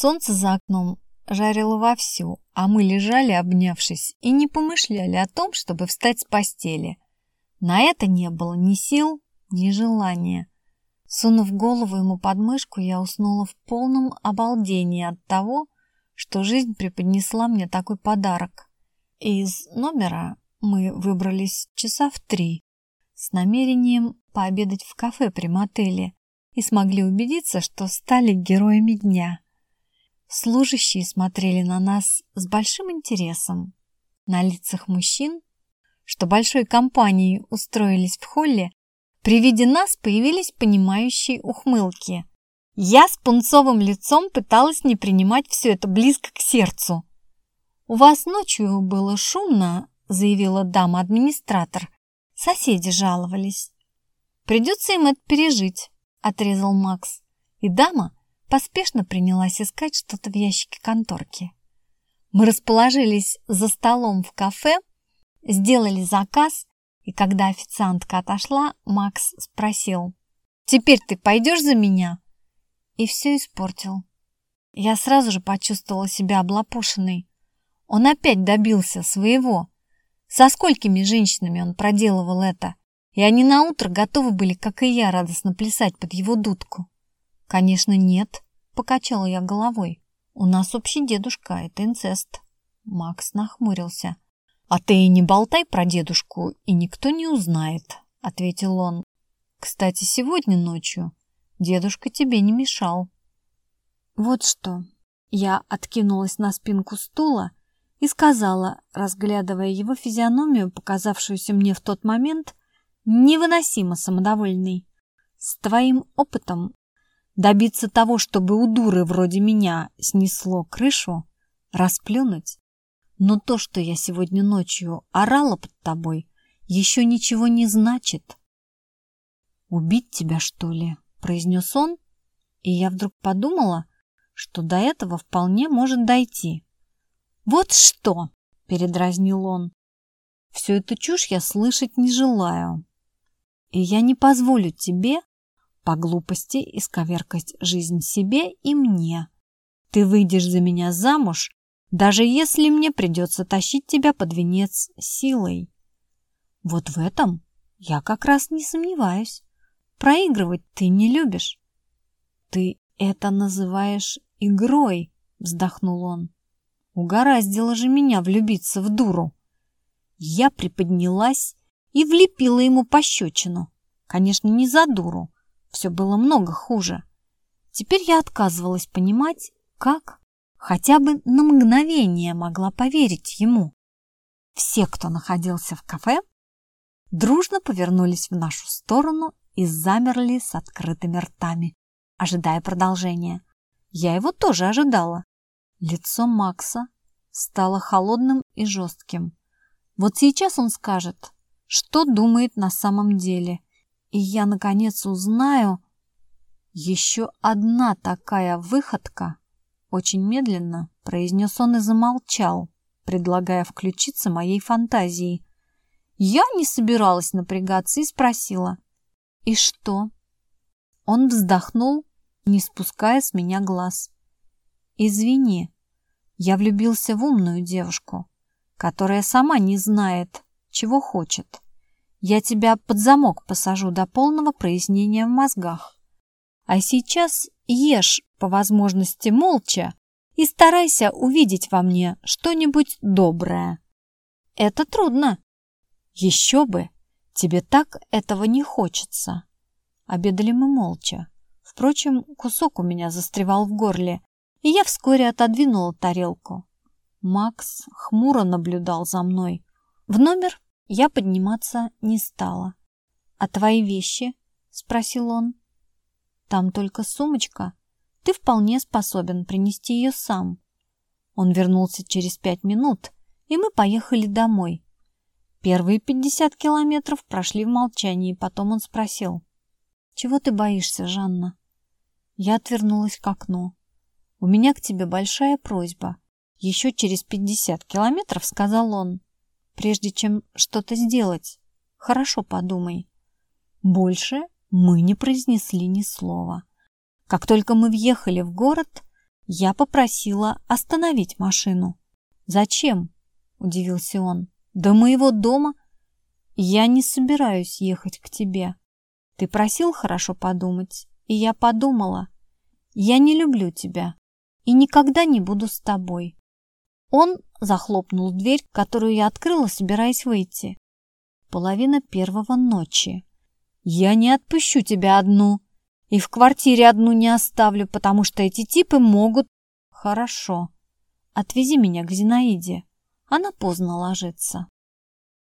Солнце за окном жарило вовсю, а мы лежали, обнявшись, и не помышляли о том, чтобы встать с постели. На это не было ни сил, ни желания. Сунув голову ему под мышку, я уснула в полном обалдении от того, что жизнь преподнесла мне такой подарок. Из номера мы выбрались часа в три с намерением пообедать в кафе при мотеле и смогли убедиться, что стали героями дня. Служащие смотрели на нас с большим интересом. На лицах мужчин, что большой компанией устроились в холле, при виде нас появились понимающие ухмылки. Я с пунцовым лицом пыталась не принимать все это близко к сердцу. «У вас ночью было шумно», — заявила дама-администратор. «Соседи жаловались». «Придется им это пережить», — отрезал Макс. И дама поспешно принялась искать что-то в ящике конторки. Мы расположились за столом в кафе, сделали заказ, и когда официантка отошла, Макс спросил, «Теперь ты пойдешь за меня?» И все испортил. Я сразу же почувствовала себя облапошенной. Он опять добился своего. Со сколькими женщинами он проделывал это, и они наутро готовы были, как и я, радостно плясать под его дудку. «Конечно, нет», — покачала я головой. «У нас общий дедушка, это инцест». Макс нахмурился. «А ты и не болтай про дедушку, и никто не узнает», — ответил он. «Кстати, сегодня ночью дедушка тебе не мешал». «Вот что». Я откинулась на спинку стула и сказала, разглядывая его физиономию, показавшуюся мне в тот момент невыносимо самодовольной. «С твоим опытом добиться того, чтобы у дуры вроде меня снесло крышу, расплюнуть но то, что я сегодня ночью орала под тобой, еще ничего не значит. «Убить тебя, что ли?» – произнес он, и я вдруг подумала, что до этого вполне может дойти. «Вот что!» – передразнил он. «Всю эту чушь я слышать не желаю, и я не позволю тебе по глупости исковеркать жизнь себе и мне. Ты выйдешь за меня замуж даже если мне придется тащить тебя под венец силой. Вот в этом я как раз не сомневаюсь. Проигрывать ты не любишь. Ты это называешь игрой, вздохнул он. Угораздило же меня влюбиться в дуру. Я приподнялась и влепила ему пощечину. Конечно, не за дуру. Все было много хуже. Теперь я отказывалась понимать, как хотя бы на мгновение могла поверить ему. Все, кто находился в кафе, дружно повернулись в нашу сторону и замерли с открытыми ртами, ожидая продолжения. Я его тоже ожидала. Лицо Макса стало холодным и жестким. Вот сейчас он скажет, что думает на самом деле, и я, наконец, узнаю еще одна такая выходка очень медленно произнес он и замолчал, предлагая включиться моей фантазии. Я не собиралась напрягаться и спросила. «И что?» Он вздохнул, не спуская с меня глаз. «Извини, я влюбился в умную девушку, которая сама не знает, чего хочет. Я тебя под замок посажу до полного прояснения в мозгах. А сейчас ешь по возможности молча и старайся увидеть во мне что-нибудь доброе. Это трудно. Еще бы, тебе так этого не хочется. Обедали мы молча. Впрочем, кусок у меня застревал в горле, и я вскоре отодвинула тарелку. Макс хмуро наблюдал за мной. В номер я подниматься не стала. «А твои вещи?» — спросил он. «Там только сумочка ты вполне способен принести ее сам. Он вернулся через пять минут, и мы поехали домой. Первые пятьдесят километров прошли в молчании, потом он спросил. «Чего ты боишься, Жанна?» Я отвернулась к окну. «У меня к тебе большая просьба. Еще через пятьдесят километров, — сказал он, — прежде чем что-то сделать, хорошо подумай». Больше мы не произнесли ни слова. Как только мы въехали в город, Я попросила остановить машину. «Зачем?» – удивился он. «До моего дома я не собираюсь ехать к тебе. Ты просил хорошо подумать, и я подумала. Я не люблю тебя и никогда не буду с тобой». Он захлопнул дверь, которую я открыла, собираясь выйти. Половина первого ночи. «Я не отпущу тебя одну», и в квартире одну не оставлю, потому что эти типы могут... Хорошо. Отвези меня к Зинаиде. Она поздно ложится.